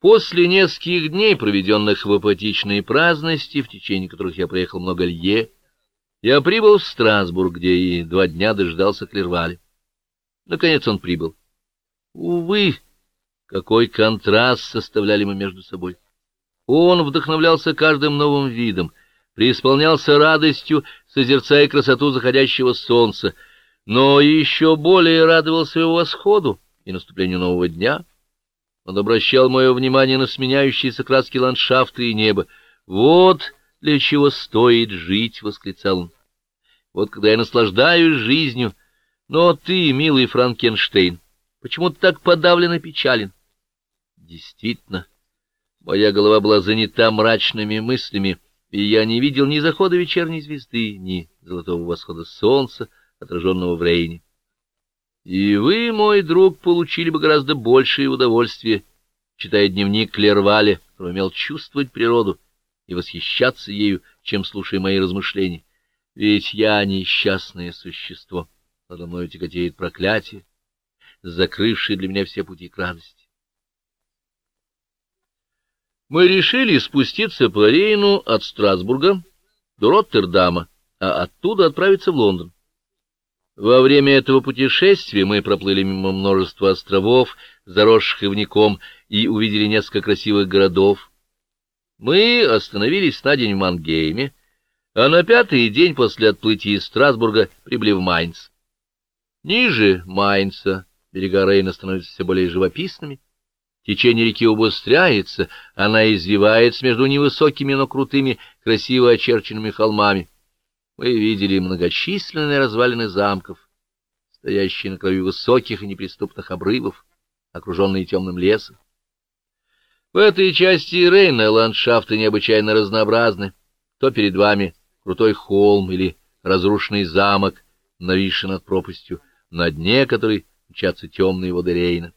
После нескольких дней, проведенных в апатичной праздности, в течение которых я проехал много лье, я прибыл в Страсбург, где и два дня дождался Клерваля. Наконец он прибыл. Увы, какой контраст составляли мы между собой. Он вдохновлялся каждым новым видом, преисполнялся радостью, созерцая красоту заходящего солнца, но еще более радовался его восходу и наступлению нового дня — он обращал мое внимание на сменяющиеся краски ландшафта и неба. «Вот для чего стоит жить!» — восклицал он. «Вот когда я наслаждаюсь жизнью. Но ты, милый Франкенштейн, почему ты так подавлен и печален?» Действительно, моя голова была занята мрачными мыслями, и я не видел ни захода вечерней звезды, ни золотого восхода солнца, отраженного в Рейне. И вы, мой друг, получили бы гораздо большее удовольствие, читая дневник Клервале, который умел чувствовать природу и восхищаться ею, чем слушая мои размышления. Ведь я несчастное существо, надо мной тяготеет проклятие, закрывшее для меня все пути к радости. Мы решили спуститься по Рейну от Страсбурга до Роттердама, а оттуда отправиться в Лондон. Во время этого путешествия мы проплыли мимо множества островов, заросших ивником, и увидели несколько красивых городов. Мы остановились на день в Мангейме, а на пятый день после отплытия из Страсбурга прибыли в Майнц. Ниже Майнца берега Рейна становятся все более живописными, течение реки убыстряется, она извивается между невысокими, но крутыми, красиво очерченными холмами. Мы видели многочисленные развалины замков, стоящие на краю высоких и неприступных обрывов, окруженные темным лесом. В этой части Рейна ландшафты необычайно разнообразны. То перед вами крутой холм или разрушенный замок, нависший над пропастью, на дне которой мчатся темные воды Рейна.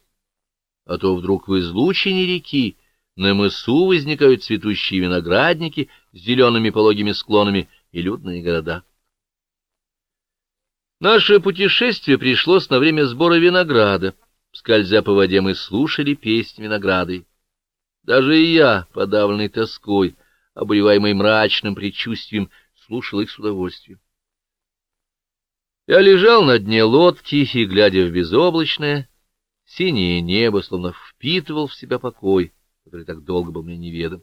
А то вдруг в излучине реки на мысу возникают цветущие виноградники с зелеными пологими склонами и людные города. Наше путешествие пришлось на время сбора винограда. Скользя по воде, мы слушали песнь винограды. Даже и я, подавленный тоской, обуреваемый мрачным предчувствием, слушал их с удовольствием. Я лежал на дне лодки и, глядя в безоблачное, синее небо, словно впитывал в себя покой, который так долго был мне неведом.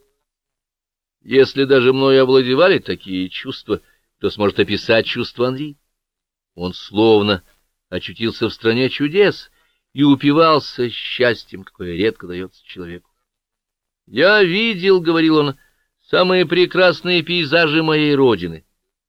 Если даже мною овладевали такие чувства, то сможет описать чувства Анри. Он словно очутился в стране чудес и упивался счастьем, какое редко дается человеку. «Я видел, — говорил он, — самые прекрасные пейзажи моей родины.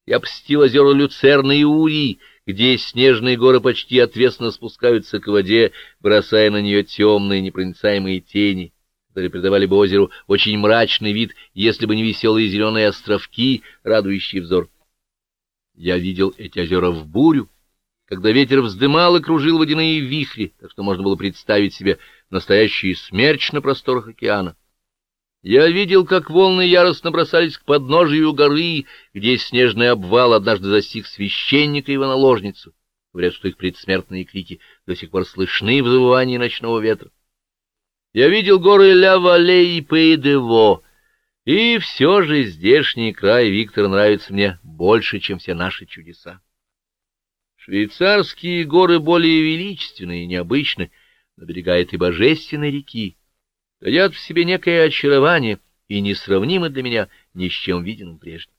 Я посетил озера Люцерна и Ури, где снежные горы почти отвесно спускаются к воде, бросая на нее темные непроницаемые тени» которые придавали бы озеру очень мрачный вид, если бы не веселые зеленые островки, радующие взор. Я видел эти озера в бурю, когда ветер вздымал и кружил водяные вихри, так что можно было представить себе настоящий смерч на просторах океана. Я видел, как волны яростно бросались к подножию горы, где снежный обвал однажды застиг священника и его наложницу. Говорят, что их предсмертные крики до сих пор слышны в завывании ночного ветра. Я видел горы Ля-Вале и Пейдево, и все же здешний край Виктор нравится мне больше, чем все наши чудеса. Швейцарские горы более величественные и необычны, но берега этой божественной реки таят в себе некое очарование и несравнимы для меня ни с чем виденным прежде.